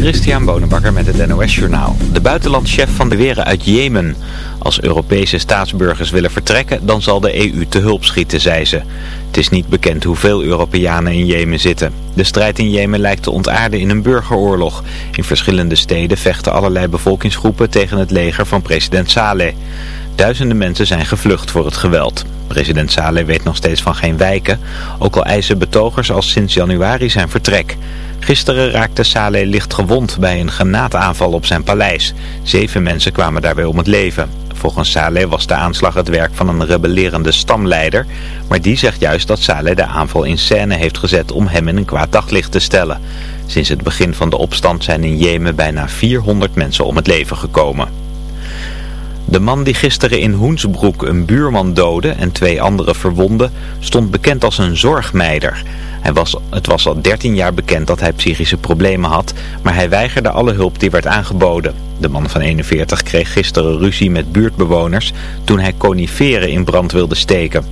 Christian Bonenbakker met het NOS Journaal. De buitenlandchef van de Weren uit Jemen. Als Europese staatsburgers willen vertrekken, dan zal de EU te hulp schieten, zei ze. Het is niet bekend hoeveel Europeanen in Jemen zitten. De strijd in Jemen lijkt te ontaarden in een burgeroorlog. In verschillende steden vechten allerlei bevolkingsgroepen tegen het leger van president Saleh. Duizenden mensen zijn gevlucht voor het geweld. President Saleh weet nog steeds van geen wijken, ook al eisen betogers al sinds januari zijn vertrek. Gisteren raakte Saleh licht gewond bij een granaataanval op zijn paleis. Zeven mensen kwamen daarbij om het leven. Volgens Saleh was de aanslag het werk van een rebellerende stamleider, maar die zegt juist dat Saleh de aanval in scène heeft gezet om hem in een kwaad daglicht te stellen. Sinds het begin van de opstand zijn in Jemen bijna 400 mensen om het leven gekomen. De man die gisteren in Hoensbroek een buurman doodde en twee anderen verwonde, stond bekend als een zorgmeider. Hij was, het was al 13 jaar bekend dat hij psychische problemen had, maar hij weigerde alle hulp die werd aangeboden. De man van 41 kreeg gisteren ruzie met buurtbewoners toen hij coniferen in brand wilde steken.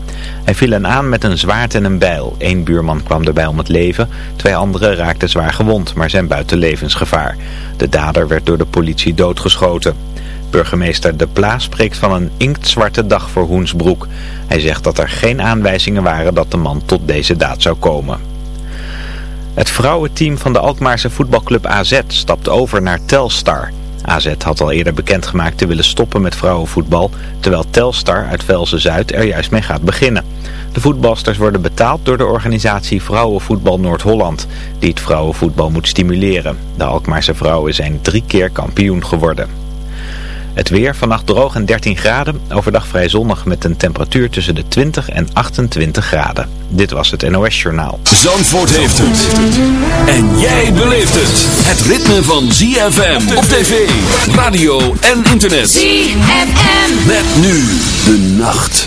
Hij viel hen aan met een zwaard en een bijl. Eén buurman kwam erbij om het leven, twee anderen raakten zwaar gewond, maar zijn buiten levensgevaar. De dader werd door de politie doodgeschoten. Burgemeester De Pla spreekt van een inktzwarte dag voor Hoensbroek. Hij zegt dat er geen aanwijzingen waren dat de man tot deze daad zou komen. Het vrouwenteam van de Alkmaarse voetbalclub AZ stapt over naar Telstar. AZ had al eerder bekendgemaakt te willen stoppen met vrouwenvoetbal, terwijl Telstar uit Velsen-Zuid er juist mee gaat beginnen. De voetbalsters worden betaald door de organisatie Vrouwenvoetbal Noord-Holland, die het vrouwenvoetbal moet stimuleren. De Alkmaarse vrouwen zijn drie keer kampioen geworden. Het weer vannacht droog en 13 graden. Overdag vrij zonnig met een temperatuur tussen de 20 en 28 graden. Dit was het NOS Journaal. Zandvoort heeft het. En jij beleeft het. Het ritme van ZFM op tv, radio en internet. ZFM. Met nu de nacht.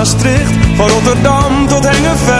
Maastricht, van Rotterdam tot Hengeveer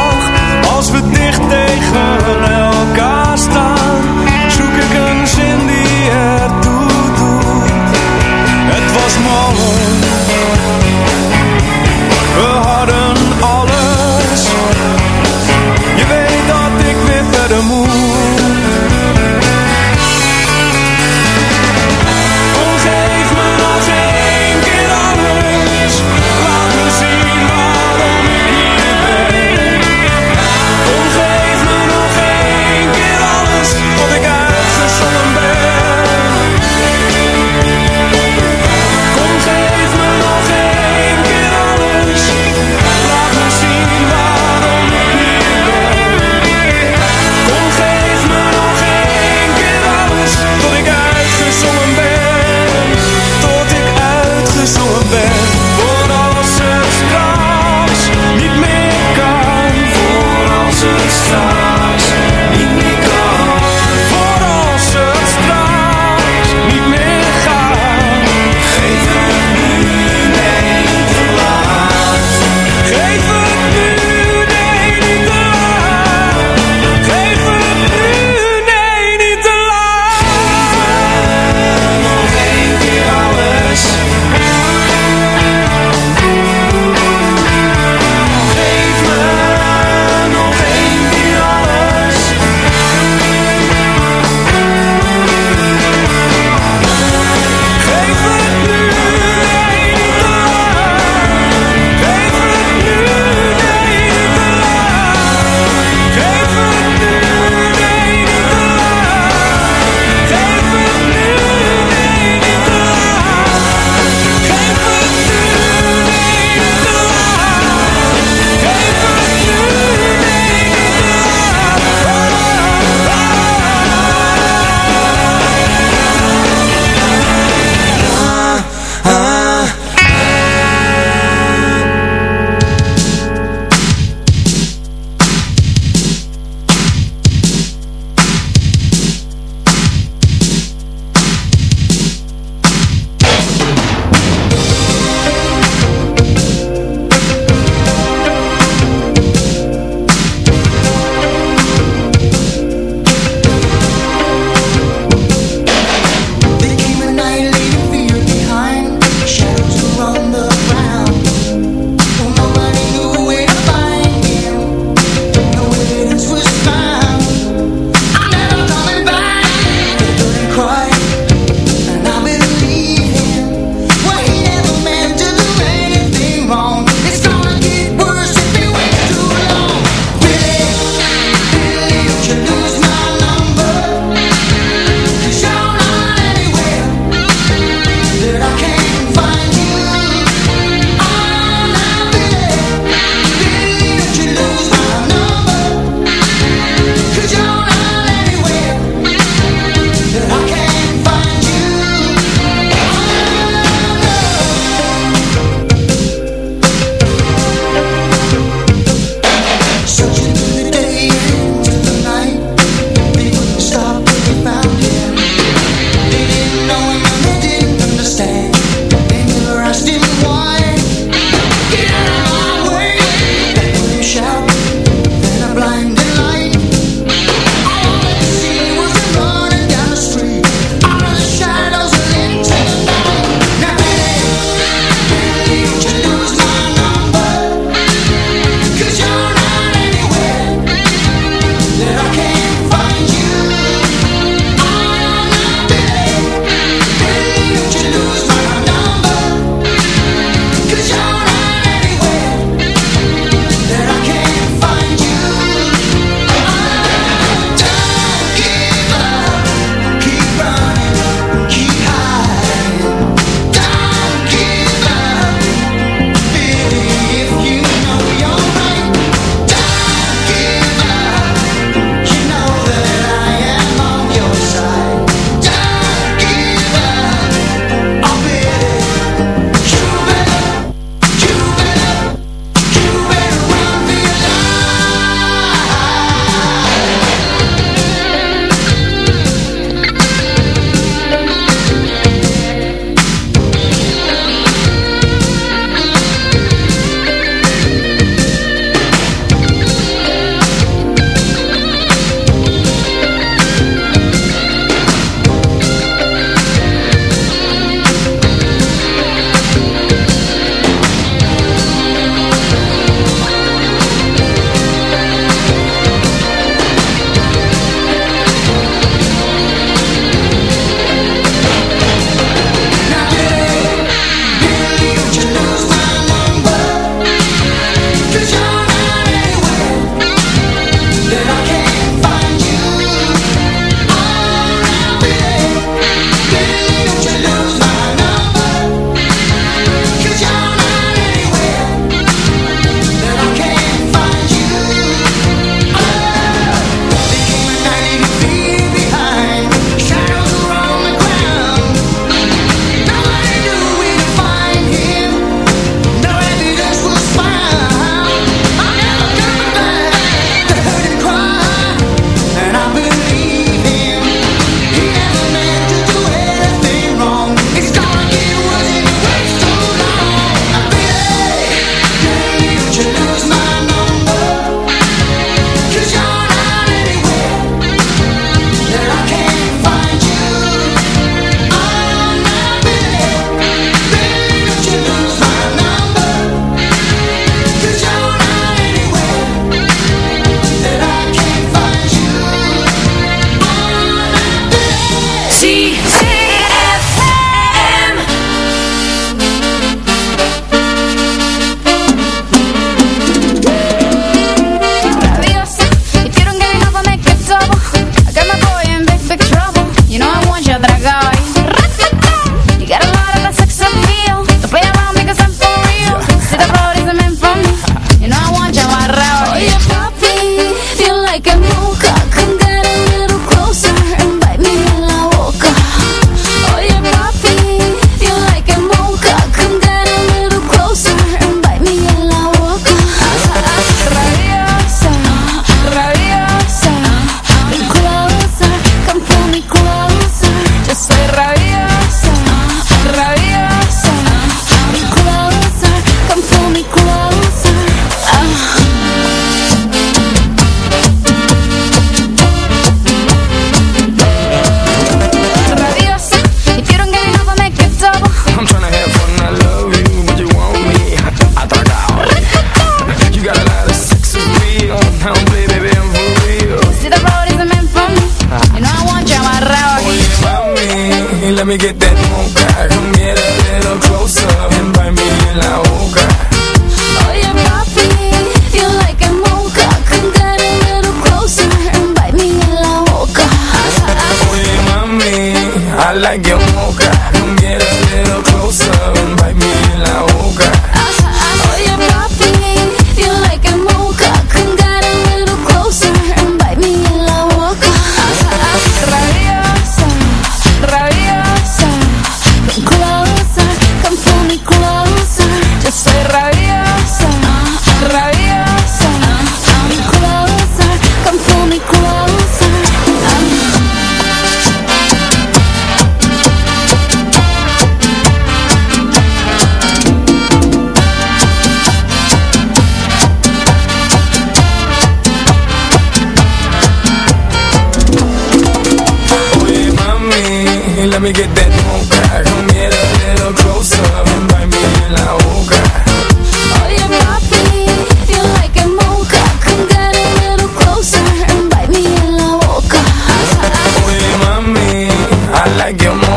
like your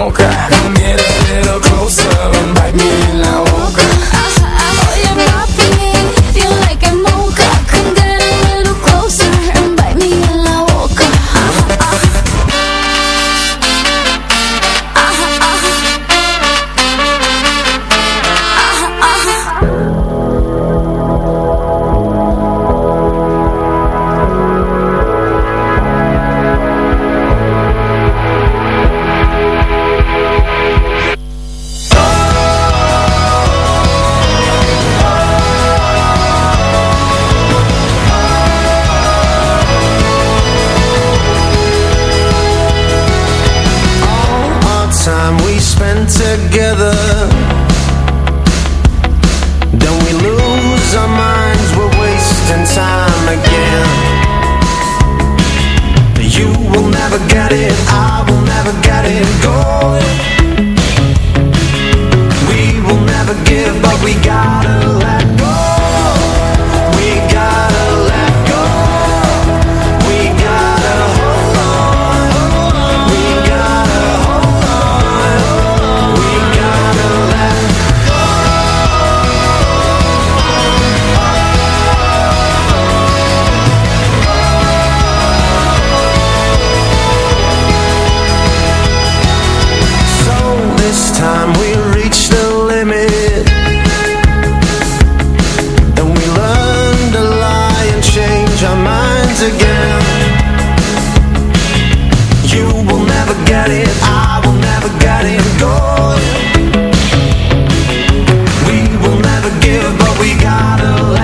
we gotta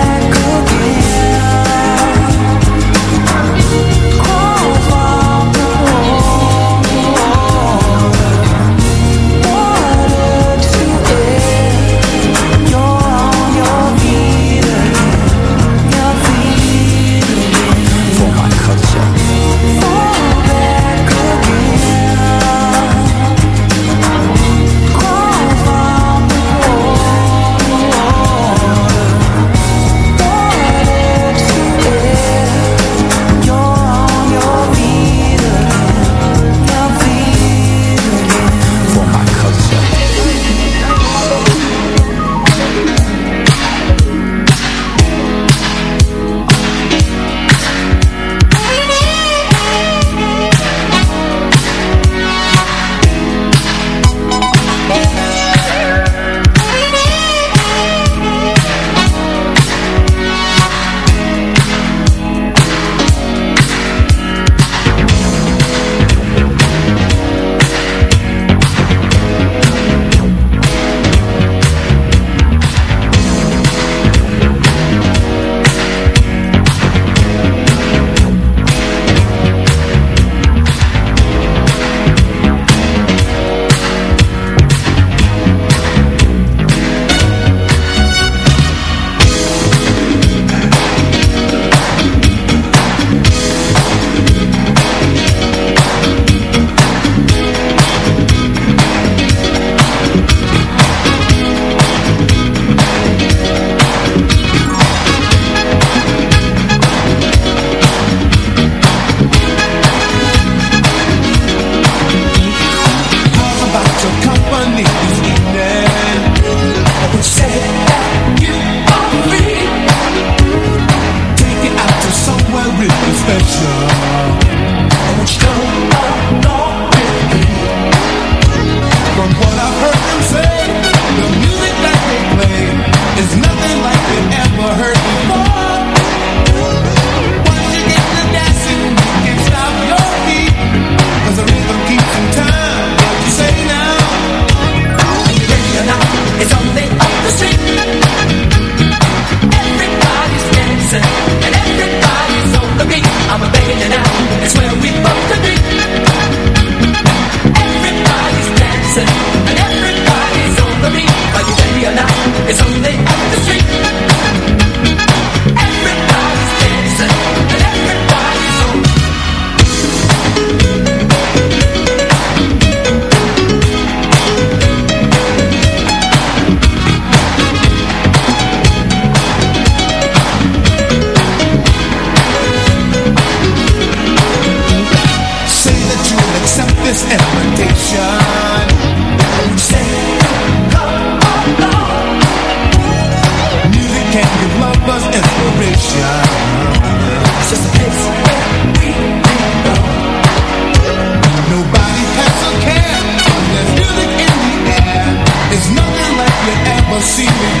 see me.